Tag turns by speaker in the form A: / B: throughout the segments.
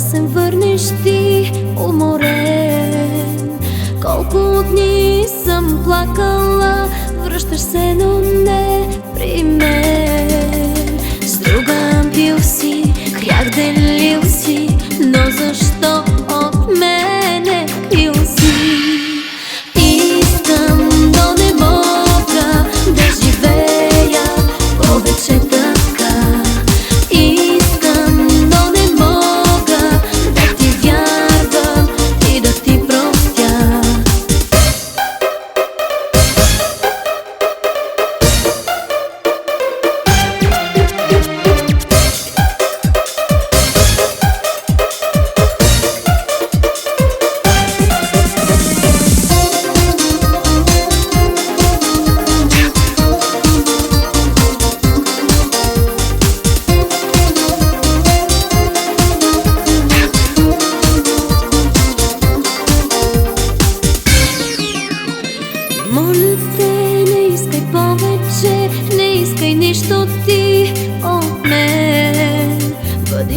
A: се върнеш ти уморен. Колко дни съм плакала Връщаш се, но не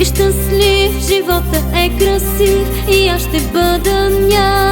A: Бъди щастлив, живота е красив и аз ще бъда няма